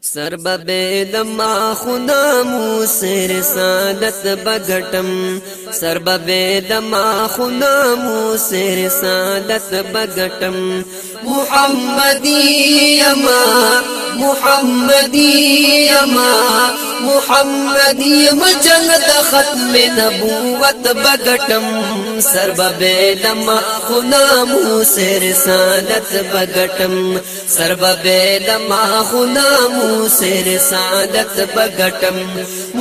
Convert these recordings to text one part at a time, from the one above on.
سر ببه د ما خدا مو سر سالت بغټم سر ببه د ما خدا مو سر سالت بغټم محمدی یما محمدی یما محمد یم جنت ختم نبوت بغټم سرب بیلم خو نامو سر سالت بغټم سرب بیلم خو نامو سر سالت بغټم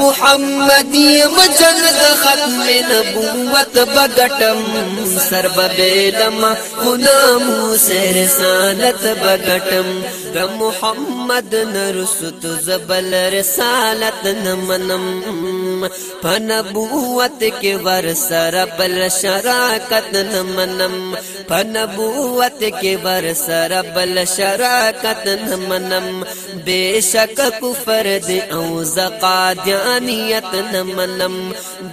محمد یم جنت ختم نبوت بغټم سرب بیلم خو نامو سر سالت بغټم محمد نرسوت زبل رسالت رتن نمنم پنبوت کے کے سر بل شراکت نمنم پنبوت کے ور سر بل بے شک کفر دے اُکا دت نمنم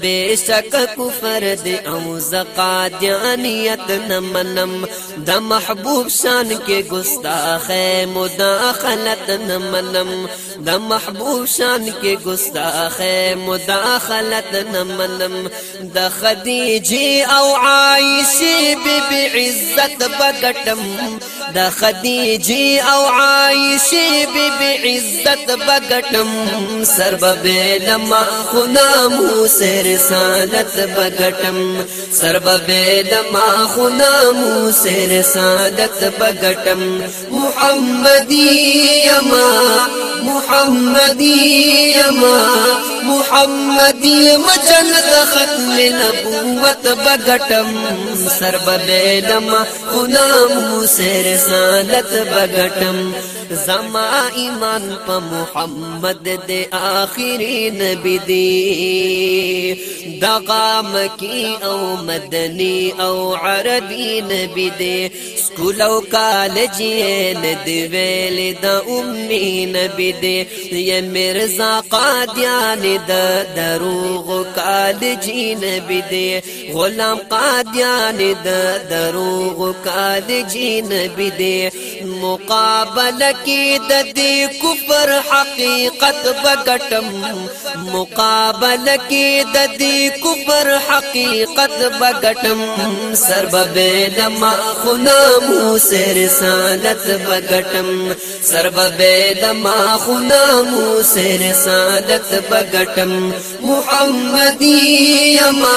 بے شک کفر دے کفرد اُزا نمنم دا محبوب شان کے گسا خی مداخلت شان کے کې ګستاخه مداخلت نمنم د خدیجه او عائشه بی عزت بغټم د خدیجه او عائشه بی عزت بغټم سرب لما خنا موسی رسالت بغټم سرب لما خنا موسی رسالت بغټم محمدی یما محمدی یما محمدی مجن د ختم نبوت بغټم سرب بیلم غلام حسین رسالت بغټم زما ایمان په محمد د آخري نبی دی دغه مکی او مدنی او عربی نبی دی سکول او کالج یې نه دی ویل د امي نبی دی یې مرزا قادیان د دروغ کالج نبی دی غلام قادیان د دروغ کالج نبی دی مقابله کې د دې کفر حقیقت بغټم مقابله کې د دې کفر حقیقت بغټم سرببه لما خنا موسی رسالت بغټم سرببه لما خنا موسی رسالت بغټم محمدی یما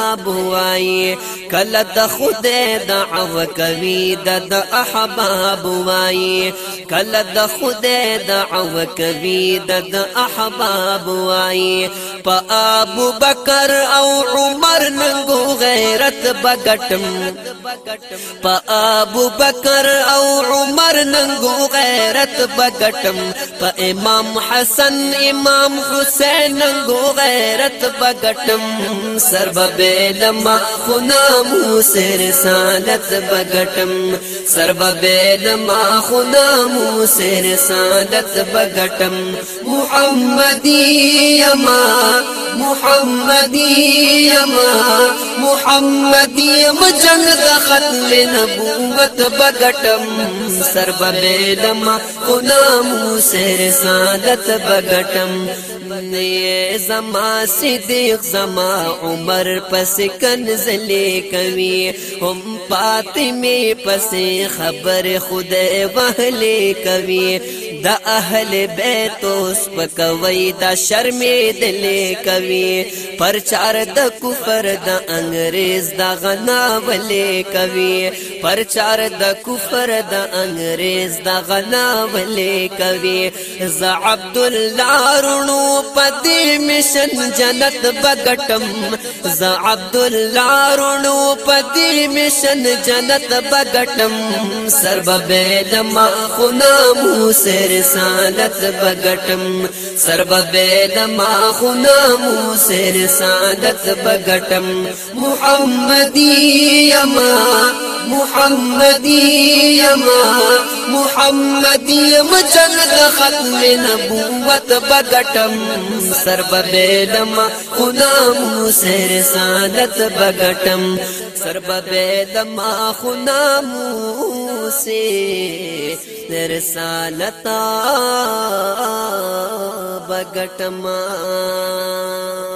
کتاب وای کله د خدای دعو کوي د احباب وای کله د خدای دعو کوي د احباب وای په ابو بکر او عمر ننګو غیرت بغټم پا ابو بکر او عمر ننگو غیرت بگٹم پا امام حسن امام حسین ننگو غیرت بگٹم سربین سے رسالت بگٹم سرب سے رسالت بگٹم محمدی اما محمدی یما محمدی یم جنگ د ختم نبوت بغټم سرب بیلم خو ناموس رسالت بغټم نه زما صدیق زما عمر پس کنزلی کوي هم فاطمه پس خبر خدای وهلی کوي د اهل بیت اوس پکوي دا شرمې دل کوي پرچار د کفر د انګريز د غنا ولې کوي پرچار د کفر د انګريز د غنا ولې کوي ز عبد الله رونو پدې مشن جنت بغټم ز عبد الله رونو پدې مشن جنت بغټم سرب به د ما خو نامو سر رسالت بغټم سرب بيد ما خنا موس رسالت بغټم محمدي يما محمدی یما محمدی یما جنگ ختم نبوت بگٹم سر ببیلم خنام سر سالت بگٹم سر ببیلم خنام سے رسالتا بگٹما